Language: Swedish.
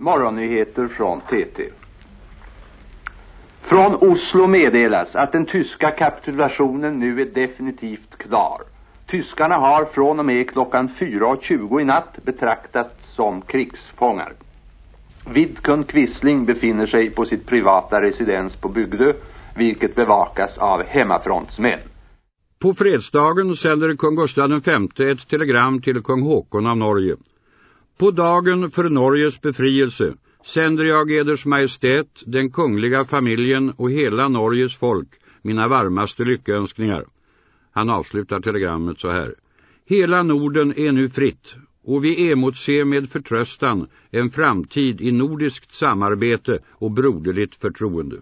Morgonnyheter från TT. Från Oslo meddelas att den tyska kapitulationen nu är definitivt klar. Tyskarna har från och med klockan 4.20 i natt betraktats som krigsfångar. Vidkun Quisling befinner sig på sitt privata residens på Bygdö, vilket bevakas av hemmafrontsmän. På fredsdagen sänder kung Gustav V ett telegram till kung Håkon av Norge. På dagen för Norges befrielse sänder jag eders majestät, den kungliga familjen och hela Norges folk mina varmaste lyckönskningar. Han avslutar telegrammet så här. Hela Norden är nu fritt och vi emotser med förtröstan en framtid i nordiskt samarbete och broderligt förtroende.